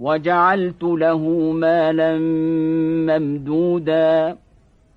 وجعلت له مالا ممدودا